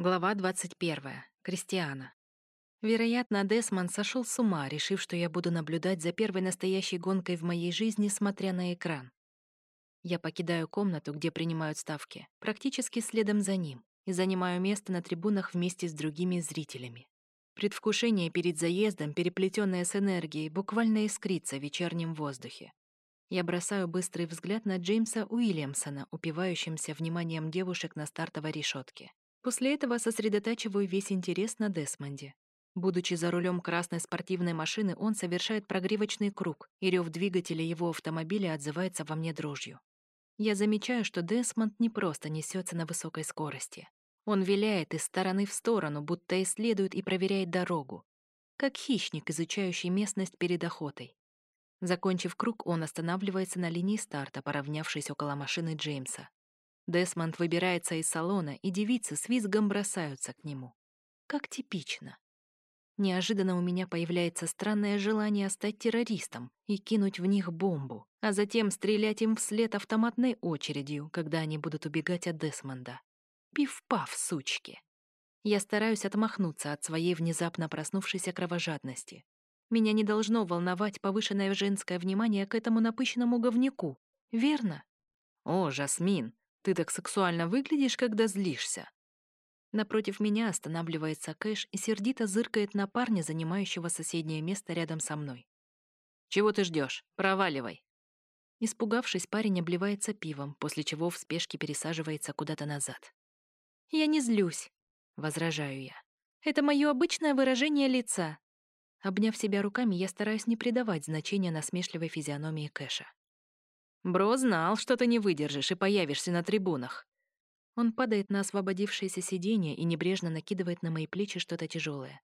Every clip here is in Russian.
Глава 21. Кристиана. Вероятно, Десмонд сошел с ума, решив, что я буду наблюдать за первой настоящей гонкой в моей жизни, смотря на экран. Я покидаю комнату, где принимают ставки, практически следом за ним, и занимаю место на трибунах вместе с другими зрителями. Предвкушение перед заездом, переплетенное с энергией, буквально искрится в вечернем воздухе. Я бросаю быстрый взгляд на Джеймса Уильямсона, упивающимся вниманием девушек на стартовой решетке. После этого сосредотачиваю весь интерес на Десмонде. Будучи за рулем красной спортивной машины, он совершает прогревочный круг, и рев двигателя его автомобиля отзывается во мне дрожью. Я замечаю, что Десмонд не просто несется на высокой скорости. Он виляет из стороны в сторону, будто исследует и проверяет дорогу. Как хищник, изучающий местность перед охотой. Закончив круг, он останавливается на линии старта, поравнявшись около машины Джеймса. Десмонд выбирается из салона, и девицы с визгом бросаются к нему. Как типично. Неожиданно у меня появляется странное желание стать террористом и кинуть в них бомбу, а затем стрелять им вслед автоматной очередью, когда они будут убегать от Десмонда. Пиф-паф, сучки. Я стараюсь отмахнуться от своей внезапно проснувшейся кровожадности. Меня не должно волновать повышенное женское внимание к этому напыщенному говнюку, верно? О, Жасмин, ты так сексуально выглядишь, когда злишься». Напротив меня останавливается Кэш и сердито зыркает на парня, занимающего соседнее место рядом со мной. «Чего ты ждешь? Проваливай!» Испугавшись, парень обливается пивом, после чего в спешке пересаживается куда-то назад. «Я не злюсь», — возражаю я. «Это мое обычное выражение лица». Обняв себя руками, я стараюсь не придавать значения насмешливой физиономии Кэша. Бро знал, что ты не выдержишь и появишься на трибунах. Он падает на освободившееся сиденье и небрежно накидывает на мои плечи что-то тяжелое.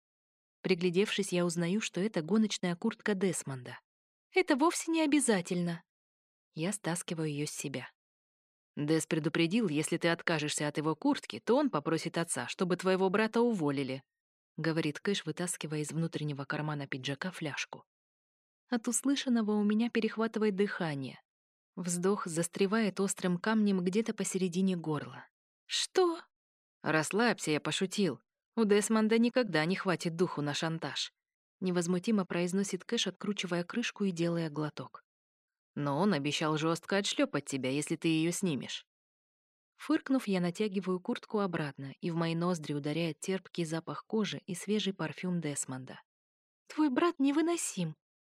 Приглядевшись, я узнаю, что это гоночная куртка Десмонда. Это вовсе не обязательно. Я стаскиваю ее с себя. Дес предупредил, если ты откажешься от его куртки, то он попросит отца, чтобы твоего брата уволили, говорит Кэш, вытаскивая из внутреннего кармана пиджака фляжку. От услышанного у меня перехватывает дыхание. Вздох застревает острым камнем где-то посередине горла. «Что?» «Расслабься, я пошутил. У Десмонда никогда не хватит духу на шантаж», невозмутимо произносит Кэш, откручивая крышку и делая глоток. «Но он обещал жестко отшлепать тебя, если ты ее снимешь». Фыркнув, я натягиваю куртку обратно, и в мои ноздри ударяет терпкий запах кожи и свежий парфюм Десмонда. «Твой брат невыносим!»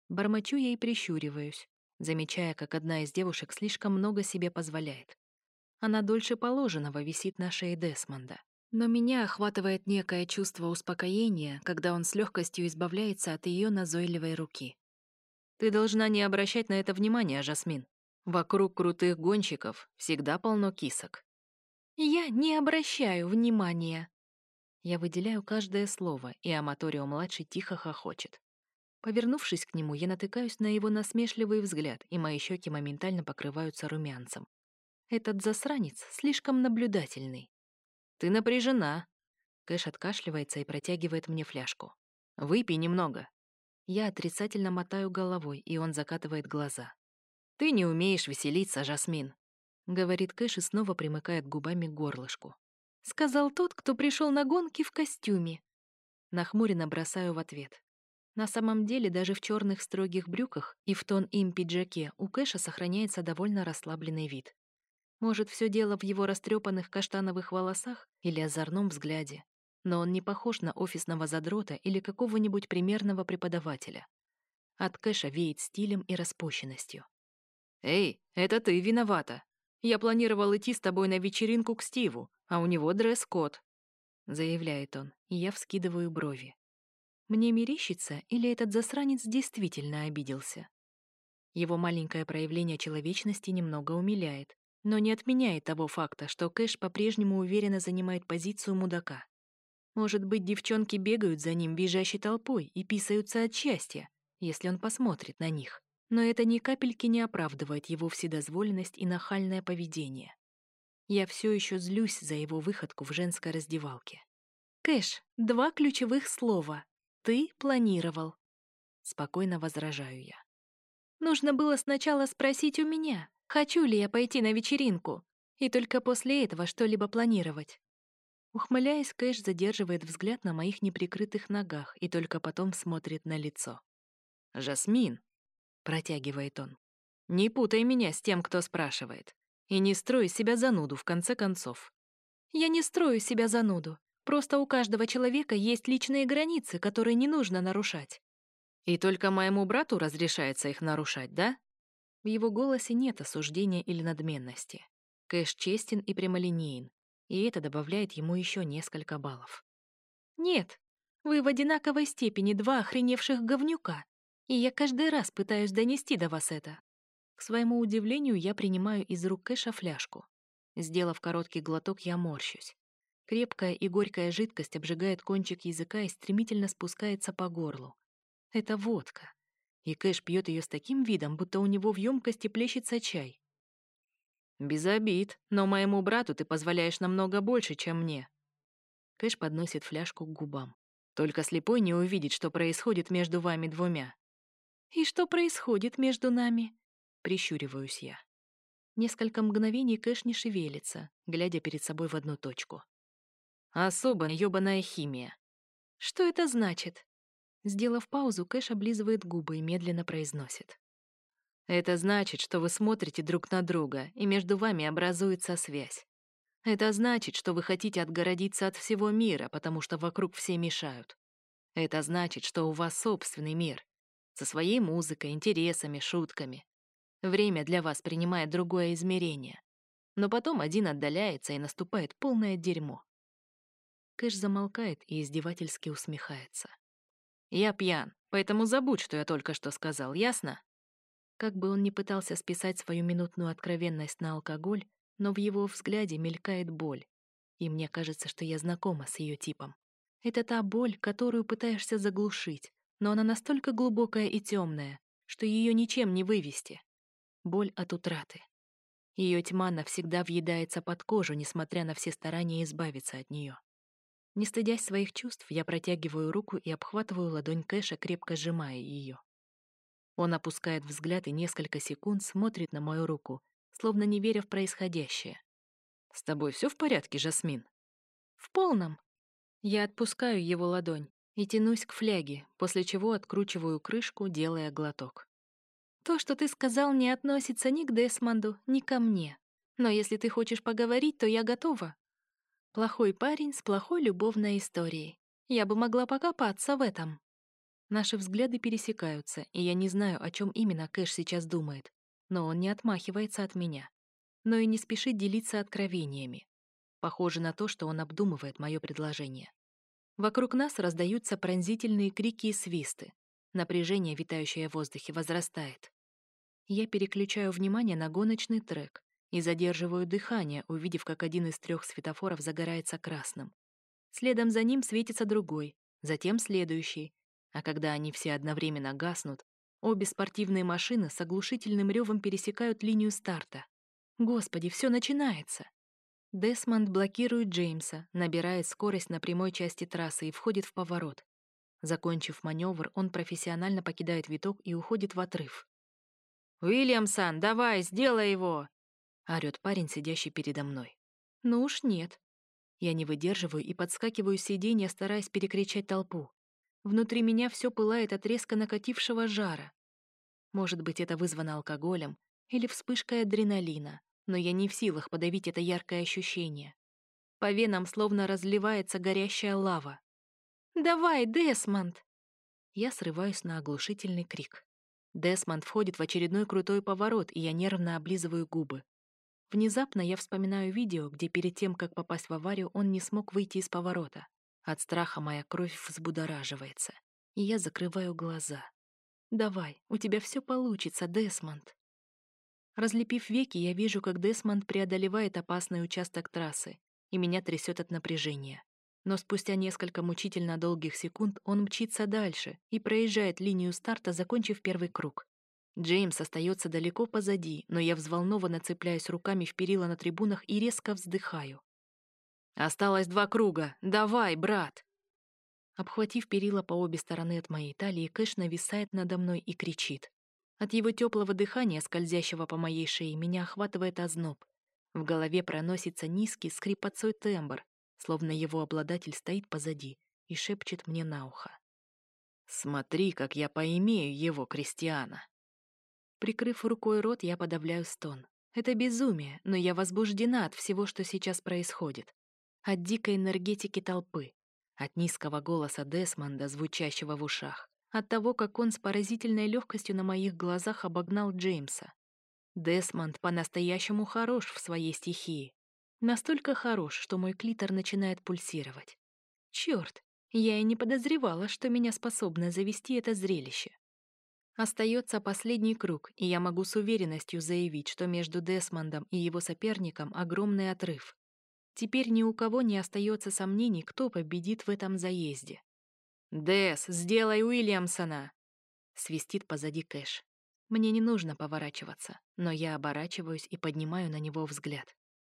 Бормочу я и прищуриваюсь замечая, как одна из девушек слишком много себе позволяет. Она дольше положенного висит на шее Десмонда. Но меня охватывает некое чувство успокоения, когда он с легкостью избавляется от ее назойливой руки. Ты должна не обращать на это внимания, Жасмин. Вокруг крутых гонщиков всегда полно кисок. Я не обращаю внимания. Я выделяю каждое слово, и Аматорио-младший тихо хохочет. Повернувшись к нему, я натыкаюсь на его насмешливый взгляд, и мои щеки моментально покрываются румянцем. Этот засранец слишком наблюдательный. «Ты напряжена!» Кэш откашливается и протягивает мне фляжку. «Выпей немного». Я отрицательно мотаю головой, и он закатывает глаза. «Ты не умеешь веселиться, Жасмин», — говорит Кэш и снова примыкает губами к горлышку. «Сказал тот, кто пришел на гонки в костюме». Нахмуренно бросаю в ответ. На самом деле, даже в черных строгих брюках и в тон им пиджаке у Кэша сохраняется довольно расслабленный вид. Может, все дело в его растрепанных каштановых волосах или озорном взгляде. Но он не похож на офисного задрота или какого-нибудь примерного преподавателя. От Кэша веет стилем и распущенностью. «Эй, это ты виновата. Я планировал идти с тобой на вечеринку к Стиву, а у него дресс-код», — заявляет он, и я вскидываю брови. Мне мерещится, или этот засранец действительно обиделся? Его маленькое проявление человечности немного умиляет, но не отменяет того факта, что Кэш по-прежнему уверенно занимает позицию мудака. Может быть, девчонки бегают за ним визжащей толпой и писаются от счастья, если он посмотрит на них. Но это ни капельки не оправдывает его вседозволенность и нахальное поведение. Я все еще злюсь за его выходку в женской раздевалке. Кэш, два ключевых слова ты планировал. Спокойно возражаю я. Нужно было сначала спросить у меня, хочу ли я пойти на вечеринку, и только после этого что-либо планировать. Ухмыляясь, Кэш задерживает взгляд на моих неприкрытых ногах и только потом смотрит на лицо. «Жасмин», — протягивает он, — «не путай меня с тем, кто спрашивает. И не строй себя зануду, в конце концов». «Я не строю себя зануду. Просто у каждого человека есть личные границы, которые не нужно нарушать». «И только моему брату разрешается их нарушать, да?» В его голосе нет осуждения или надменности. Кэш честен и прямолинеен, и это добавляет ему еще несколько баллов. «Нет, вы в одинаковой степени два охреневших говнюка, и я каждый раз пытаюсь донести до вас это». К своему удивлению, я принимаю из рук Кэша фляжку. Сделав короткий глоток, я морщусь. Крепкая и горькая жидкость обжигает кончик языка и стремительно спускается по горлу. Это водка. И Кэш пьет ее с таким видом, будто у него в емкости плещется чай. «Без обид, но моему брату ты позволяешь намного больше, чем мне». Кэш подносит фляжку к губам. «Только слепой не увидит, что происходит между вами двумя». «И что происходит между нами?» Прищуриваюсь я. Несколько мгновений Кэш не шевелится, глядя перед собой в одну точку. «Особо ёбаная химия». «Что это значит?» Сделав паузу, Кэш облизывает губы и медленно произносит. Это значит, что вы смотрите друг на друга, и между вами образуется связь. Это значит, что вы хотите отгородиться от всего мира, потому что вокруг все мешают. Это значит, что у вас собственный мир. Со своей музыкой, интересами, шутками. Время для вас принимает другое измерение. Но потом один отдаляется, и наступает полное дерьмо. Кэш замолкает и издевательски усмехается. «Я пьян, поэтому забудь, что я только что сказал, ясно?» Как бы он ни пытался списать свою минутную откровенность на алкоголь, но в его взгляде мелькает боль. И мне кажется, что я знакома с ее типом. Это та боль, которую пытаешься заглушить, но она настолько глубокая и темная, что ее ничем не вывести. Боль от утраты. Ее тьма навсегда въедается под кожу, несмотря на все старания избавиться от нее. Не стыдясь своих чувств, я протягиваю руку и обхватываю ладонь Кэша, крепко сжимая ее. Он опускает взгляд и несколько секунд смотрит на мою руку, словно не веря в происходящее. «С тобой все в порядке, Жасмин?» «В полном». Я отпускаю его ладонь и тянусь к фляге, после чего откручиваю крышку, делая глоток. «То, что ты сказал, не относится ни к Десмонду, ни ко мне. Но если ты хочешь поговорить, то я готова. Плохой парень с плохой любовной историей. Я бы могла покопаться в этом». Наши взгляды пересекаются, и я не знаю, о чем именно Кэш сейчас думает, но он не отмахивается от меня. Но и не спешит делиться откровениями. Похоже на то, что он обдумывает мое предложение. Вокруг нас раздаются пронзительные крики и свисты. Напряжение, витающее в воздухе, возрастает. Я переключаю внимание на гоночный трек и задерживаю дыхание, увидев, как один из трех светофоров загорается красным. Следом за ним светится другой, затем следующий, а когда они все одновременно гаснут, обе спортивные машины с оглушительным ревом пересекают линию старта. Господи, все начинается. Десмонд блокирует Джеймса, набирает скорость на прямой части трассы и входит в поворот. Закончив маневр, он профессионально покидает виток и уходит в отрыв. «Уильямсон, давай, сделай его!» — орёт парень, сидящий передо мной. «Ну уж нет». Я не выдерживаю и подскакиваю с сиденья, стараясь перекричать толпу. Внутри меня все пылает от резко накатившего жара. Может быть, это вызвано алкоголем или вспышкой адреналина, но я не в силах подавить это яркое ощущение. По венам словно разливается горящая лава. «Давай, Десмонд!» Я срываюсь на оглушительный крик. Десмонд входит в очередной крутой поворот, и я нервно облизываю губы. Внезапно я вспоминаю видео, где перед тем, как попасть в аварию, он не смог выйти из поворота. От страха моя кровь взбудораживается, и я закрываю глаза. «Давай, у тебя все получится, Десмонд!» Разлепив веки, я вижу, как Десмонд преодолевает опасный участок трассы, и меня трясет от напряжения. Но спустя несколько мучительно долгих секунд он мчится дальше и проезжает линию старта, закончив первый круг. Джеймс остается далеко позади, но я взволнованно цепляюсь руками в перила на трибунах и резко вздыхаю. Осталось два круга. Давай, брат!» Обхватив перила по обе стороны от моей талии, Кэш нависает надо мной и кричит. От его теплого дыхания, скользящего по моей шее, меня охватывает озноб. В голове проносится низкий скрипотцой тембр, словно его обладатель стоит позади и шепчет мне на ухо. «Смотри, как я поимею его, Кристиана!» Прикрыв рукой рот, я подавляю стон. Это безумие, но я возбуждена от всего, что сейчас происходит. От дикой энергетики толпы, от низкого голоса Десмонда, звучащего в ушах, от того, как он с поразительной легкостью на моих глазах обогнал Джеймса. Десмонд по-настоящему хорош в своей стихии. Настолько хорош, что мой клитор начинает пульсировать. Черт, я и не подозревала, что меня способно завести это зрелище. Остается последний круг, и я могу с уверенностью заявить, что между Десмондом и его соперником огромный отрыв. Теперь ни у кого не остается сомнений, кто победит в этом заезде. «Дес, сделай Уильямсона!» Свистит позади Кэш. Мне не нужно поворачиваться, но я оборачиваюсь и поднимаю на него взгляд.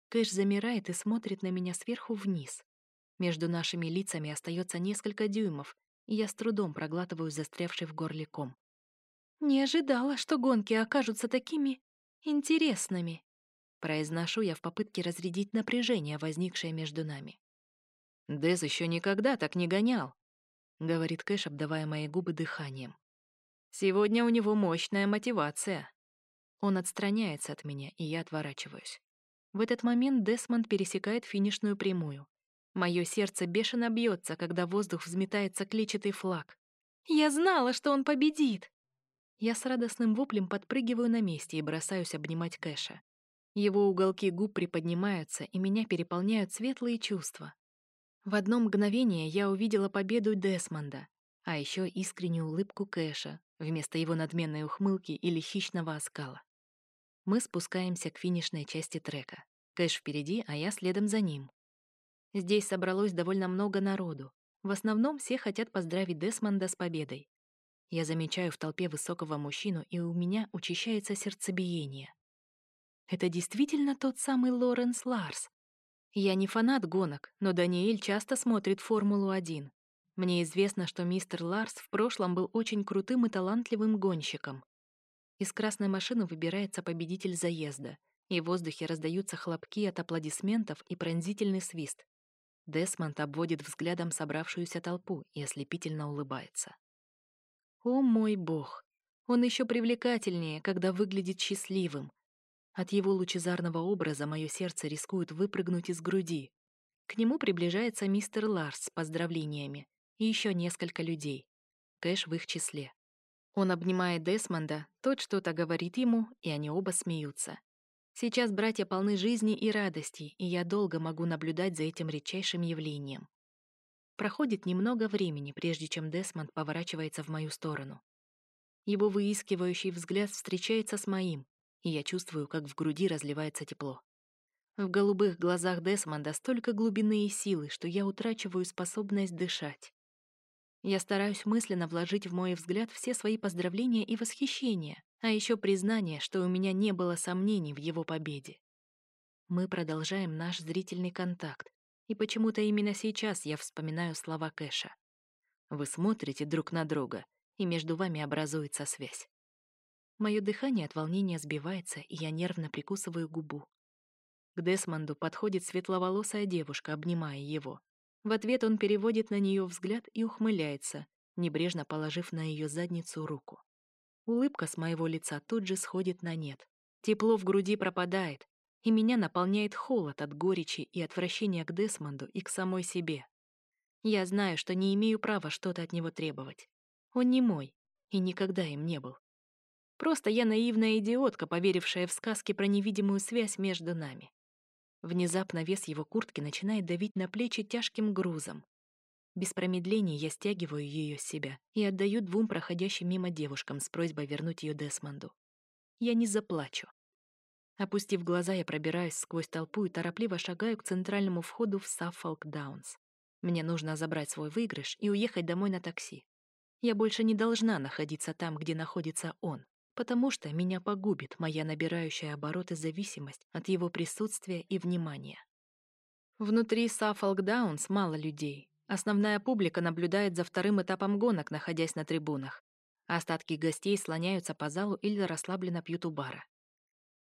Кэш замирает и смотрит на меня сверху вниз. Между нашими лицами остается несколько дюймов, и я с трудом проглатываю застрявший в горле ком. «Не ожидала, что гонки окажутся такими интересными», произношу я в попытке разрядить напряжение, возникшее между нами. «Дэз еще никогда так не гонял», — говорит Кэш, обдавая мои губы дыханием. Сегодня у него мощная мотивация. Он отстраняется от меня, и я отворачиваюсь. В этот момент Десмонд пересекает финишную прямую. Мое сердце бешено бьется, когда воздух взметается клетчатый флаг. «Я знала, что он победит!» Я с радостным воплем подпрыгиваю на месте и бросаюсь обнимать Кэша. Его уголки губ приподнимаются, и меня переполняют светлые чувства. В одно мгновение я увидела победу Десмонда, а еще искреннюю улыбку Кэша, вместо его надменной ухмылки или хищного оскала. Мы спускаемся к финишной части трека. Кэш впереди, а я следом за ним. Здесь собралось довольно много народу. В основном все хотят поздравить Десмонда с победой. Я замечаю в толпе высокого мужчину, и у меня учащается сердцебиение. Это действительно тот самый Лоренс Ларс. Я не фанат гонок, но Даниэль часто смотрит Формулу-1. Мне известно, что мистер Ларс в прошлом был очень крутым и талантливым гонщиком. Из красной машины выбирается победитель заезда, и в воздухе раздаются хлопки от аплодисментов и пронзительный свист. Десмонд обводит взглядом собравшуюся толпу и ослепительно улыбается. О мой бог! Он еще привлекательнее, когда выглядит счастливым. От его лучезарного образа мое сердце рискует выпрыгнуть из груди. К нему приближается мистер Ларс с поздравлениями, и еще несколько людей. Кэш в их числе. Он обнимает Десмонда, тот что-то говорит ему, и они оба смеются. Сейчас братья полны жизни и радости, и я долго могу наблюдать за этим редчайшим явлением. Проходит немного времени, прежде чем Десмонд поворачивается в мою сторону. Его выискивающий взгляд встречается с моим, и я чувствую, как в груди разливается тепло. В голубых глазах Десмонда столько глубины и силы, что я утрачиваю способность дышать. Я стараюсь мысленно вложить в мой взгляд все свои поздравления и восхищения, а еще признание, что у меня не было сомнений в его победе. Мы продолжаем наш зрительный контакт, и почему-то именно сейчас я вспоминаю слова Кэша. Вы смотрите друг на друга, и между вами образуется связь. Мое дыхание от волнения сбивается, и я нервно прикусываю губу. К Десмонду подходит светловолосая девушка, обнимая его. В ответ он переводит на нее взгляд и ухмыляется, небрежно положив на ее задницу руку. Улыбка с моего лица тут же сходит на нет. Тепло в груди пропадает, и меня наполняет холод от горечи и отвращения к Десмонду и к самой себе. Я знаю, что не имею права что-то от него требовать. Он не мой и никогда им не был. Просто я наивная идиотка, поверившая в сказки про невидимую связь между нами. Внезапно вес его куртки начинает давить на плечи тяжким грузом. Без промедления я стягиваю ее с себя и отдаю двум проходящим мимо девушкам с просьбой вернуть ее Десмонду. Я не заплачу. Опустив глаза, я пробираюсь сквозь толпу и торопливо шагаю к центральному входу в Саффолк Даунс. Мне нужно забрать свой выигрыш и уехать домой на такси. Я больше не должна находиться там, где находится он потому что меня погубит моя набирающая обороты зависимость от его присутствия и внимания. Внутри Саффолк Даунс мало людей. Основная публика наблюдает за вторым этапом гонок, находясь на трибунах. Остатки гостей слоняются по залу или расслабленно пьют у бара.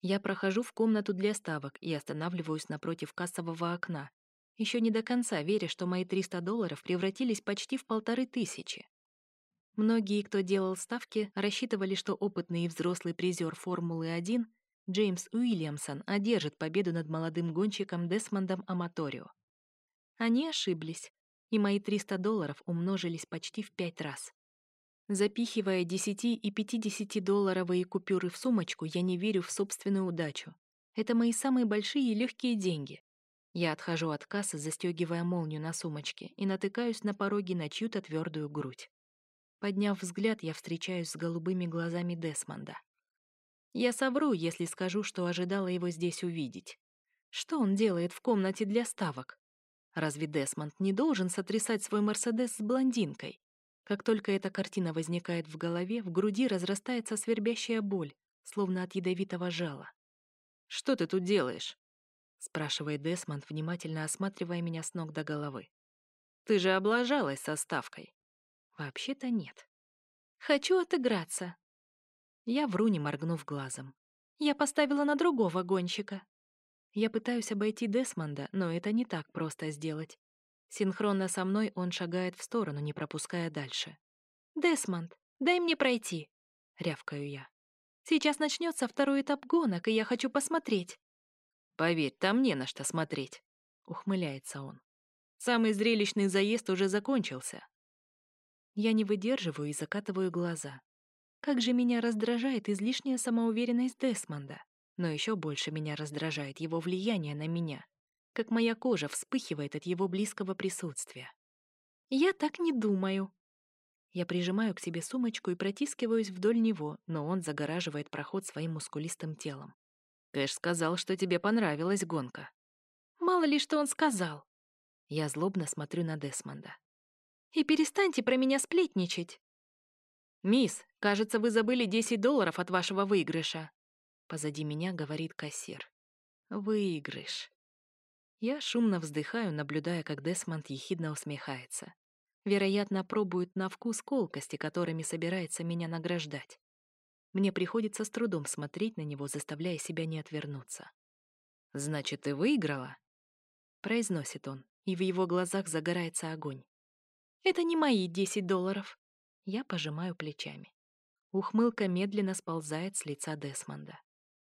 Я прохожу в комнату для ставок и останавливаюсь напротив кассового окна. еще не до конца веря, что мои 300 долларов превратились почти в полторы тысячи. Многие, кто делал ставки, рассчитывали, что опытный и взрослый призер Формулы-1 Джеймс Уильямсон одержит победу над молодым гонщиком Десмондом Аматорио. Они ошиблись, и мои 300 долларов умножились почти в пять раз. Запихивая 10 и 50 долларовые купюры в сумочку, я не верю в собственную удачу. Это мои самые большие и легкие деньги. Я отхожу от кассы, застегивая молнию на сумочке, и натыкаюсь на пороге на чью-то твердую грудь. Подняв взгляд, я встречаюсь с голубыми глазами Десмонда. Я совру, если скажу, что ожидала его здесь увидеть. Что он делает в комнате для ставок? Разве Десмонд не должен сотрясать свой Мерседес с блондинкой? Как только эта картина возникает в голове, в груди разрастается свербящая боль, словно от ядовитого жала. «Что ты тут делаешь?» — спрашивает Десмонд, внимательно осматривая меня с ног до головы. «Ты же облажалась со ставкой». «Вообще-то нет». «Хочу отыграться». Я вру, не моргнув глазом. «Я поставила на другого гонщика». Я пытаюсь обойти Десмонда, но это не так просто сделать. Синхронно со мной он шагает в сторону, не пропуская дальше. «Десмонд, дай мне пройти!» — рявкаю я. «Сейчас начнется второй этап гонок, и я хочу посмотреть». «Поверь, там не на что смотреть», — ухмыляется он. «Самый зрелищный заезд уже закончился». Я не выдерживаю и закатываю глаза. Как же меня раздражает излишняя самоуверенность Десмонда. Но еще больше меня раздражает его влияние на меня. Как моя кожа вспыхивает от его близкого присутствия. «Я так не думаю». Я прижимаю к себе сумочку и протискиваюсь вдоль него, но он загораживает проход своим мускулистым телом. Кэш сказал, что тебе понравилась гонка. Мало ли, что он сказал. Я злобно смотрю на Десмонда. И перестаньте про меня сплетничать. Мисс, кажется, вы забыли 10 долларов от вашего выигрыша. Позади меня говорит кассир. Выигрыш. Я шумно вздыхаю, наблюдая, как Десмонд ехидно усмехается. Вероятно, пробует на вкус колкости, которыми собирается меня награждать. Мне приходится с трудом смотреть на него, заставляя себя не отвернуться. «Значит, ты выиграла?» Произносит он, и в его глазах загорается огонь. «Это не мои десять долларов». Я пожимаю плечами. Ухмылка медленно сползает с лица Десмонда.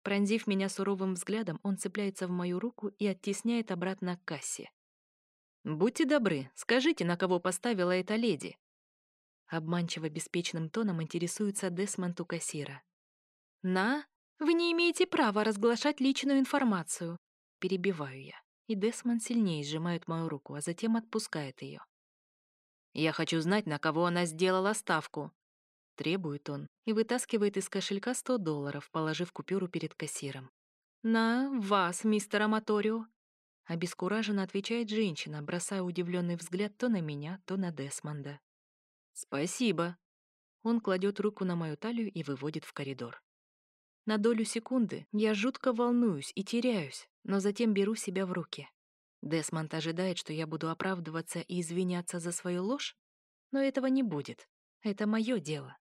Пронзив меня суровым взглядом, он цепляется в мою руку и оттесняет обратно к кассе. «Будьте добры, скажите, на кого поставила эта леди?» Обманчиво беспечным тоном интересуется Десмонд у кассира. «На? Вы не имеете права разглашать личную информацию!» Перебиваю я, и Десмонд сильнее сжимает мою руку, а затем отпускает ее. «Я хочу знать, на кого она сделала ставку!» Требует он и вытаскивает из кошелька 100 долларов, положив купюру перед кассиром. «На вас, мистер Аматорио!» Обескураженно отвечает женщина, бросая удивленный взгляд то на меня, то на Десмонда. «Спасибо». Он кладет руку на мою талию и выводит в коридор. На долю секунды я жутко волнуюсь и теряюсь, но затем беру себя в руки. Десмонд ожидает, что я буду оправдываться и извиняться за свою ложь, но этого не будет. Это мое дело.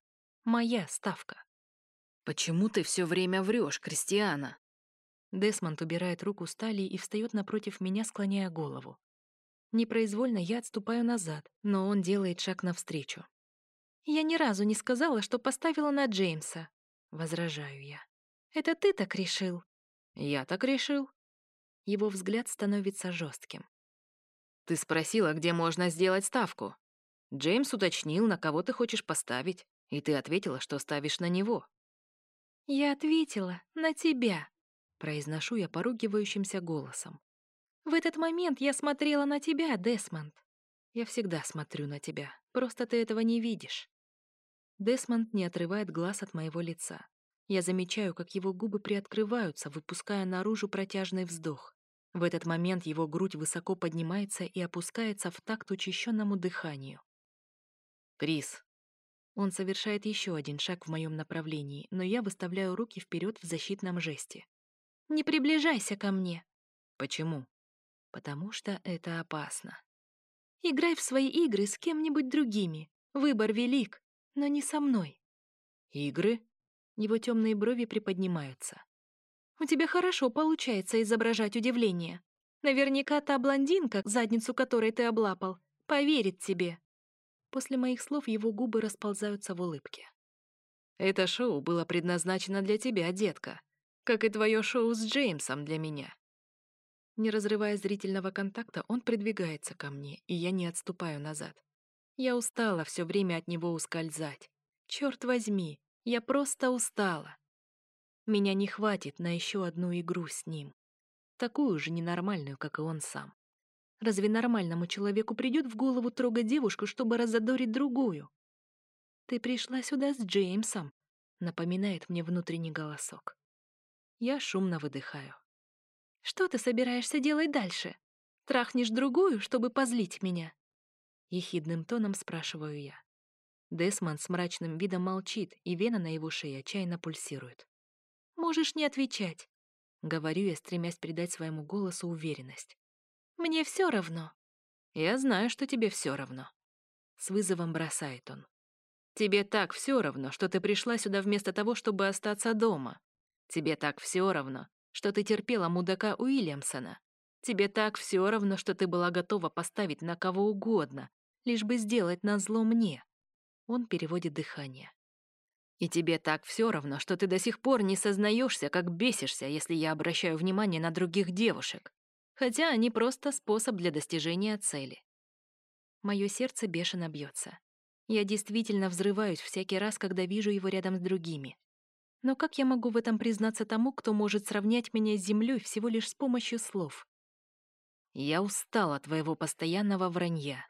Моя ставка. «Почему ты все время врешь, Кристиана?» Десмонд убирает руку с талии и встает напротив меня, склоняя голову. Непроизвольно я отступаю назад, но он делает шаг навстречу. «Я ни разу не сказала, что поставила на Джеймса», — возражаю я. «Это ты так решил?» «Я так решил». Его взгляд становится жестким. «Ты спросила, где можно сделать ставку. Джеймс уточнил, на кого ты хочешь поставить, и ты ответила, что ставишь на него». «Я ответила на тебя», — произношу я поругивающимся голосом. В этот момент я смотрела на тебя, Десмонд. Я всегда смотрю на тебя, просто ты этого не видишь. Десмонд не отрывает глаз от моего лица. Я замечаю, как его губы приоткрываются, выпуская наружу протяжный вздох. В этот момент его грудь высоко поднимается и опускается в такт учащенному дыханию. «Крис!» Он совершает еще один шаг в моем направлении, но я выставляю руки вперед в защитном жесте. «Не приближайся ко мне!» «Почему?» потому что это опасно. Играй в свои игры с кем-нибудь другими. Выбор велик, но не со мной. Игры? Его темные брови приподнимаются. У тебя хорошо получается изображать удивление. Наверняка та блондинка, задницу которой ты облапал, поверит тебе». После моих слов его губы расползаются в улыбке. «Это шоу было предназначено для тебя, детка, как и твое шоу с Джеймсом для меня». Не разрывая зрительного контакта, он придвигается ко мне, и я не отступаю назад. Я устала все время от него ускользать. Черт возьми, я просто устала. Меня не хватит на еще одну игру с ним. Такую же ненормальную, как и он сам. Разве нормальному человеку придет в голову трогать девушку, чтобы разодорить другую? «Ты пришла сюда с Джеймсом», — напоминает мне внутренний голосок. Я шумно выдыхаю. «Что ты собираешься делать дальше? Трахнешь другую, чтобы позлить меня?» Ехидным тоном спрашиваю я. Десмонд с мрачным видом молчит, и вена на его шее отчаянно пульсирует. Можешь не отвечать. Говорю я, стремясь придать своему голосу уверенность. Мне все равно. Я знаю, что тебе все равно. С вызовом бросает он. Тебе так все равно, что ты пришла сюда вместо того, чтобы остаться дома. Тебе так все равно, что ты терпела мудака Уильямсона. Тебе так все равно, что ты была готова поставить на кого угодно, лишь бы сделать назло мне. Он переводит дыхание. И тебе так все равно, что ты до сих пор не сознаешься, как бесишься, если я обращаю внимание на других девушек. Хотя они просто способ для достижения цели. Мое сердце бешено бьется. Я действительно взрываюсь всякий раз, когда вижу его рядом с другими. Но как я могу в этом признаться тому, кто может сравнять меня с землей всего лишь с помощью слов? Я устал от твоего постоянного вранья.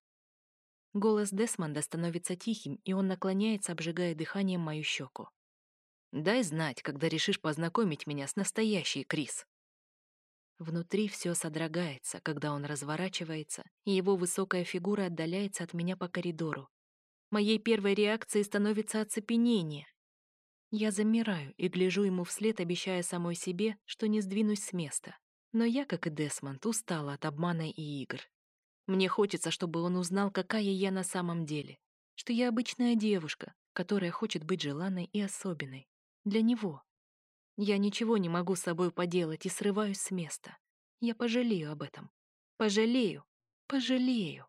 Голос Десмонда становится тихим, и он наклоняется, обжигая дыханием мою щеку. «Дай знать, когда решишь познакомить меня с настоящей Крис». Внутри все содрогается, когда он разворачивается, и его высокая фигура отдаляется от меня по коридору. Моей первой реакцией становится оцепенение. Я замираю и гляжу ему вслед, обещая самой себе, что не сдвинусь с места. Но я, как и Десмонд, устала от обмана и игр. Мне хочется, чтобы он узнал, какая я на самом деле. Что я обычная девушка, которая хочет быть желанной и особенной. Для него. Я ничего не могу с собой поделать и срываюсь с места. Я пожалею об этом. Пожалею. Пожалею.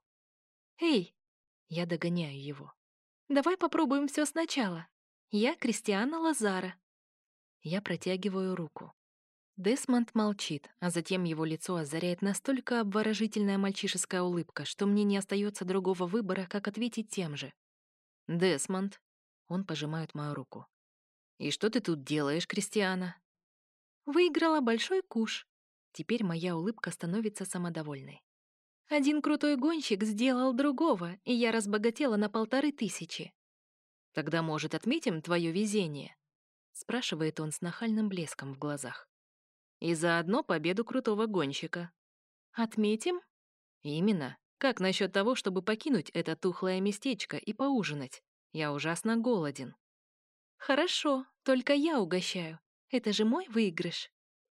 Эй! Я догоняю его. Давай попробуем все сначала. Я Кристиана Лазара. Я протягиваю руку. Десмонд молчит, а затем его лицо озаряет настолько обворожительная мальчишеская улыбка, что мне не остается другого выбора, как ответить тем же. «Десмонд», — он пожимает мою руку. «И что ты тут делаешь, Кристиана?» «Выиграла большой куш». Теперь моя улыбка становится самодовольной. Один крутой гонщик сделал другого, и я разбогатела на полторы тысячи. «Тогда, может, отметим твое везение?» — спрашивает он с нахальным блеском в глазах. И заодно победу крутого гонщика. Отметим? Именно. Как насчет того, чтобы покинуть это тухлое местечко и поужинать? Я ужасно голоден. Хорошо, только я угощаю. Это же мой выигрыш.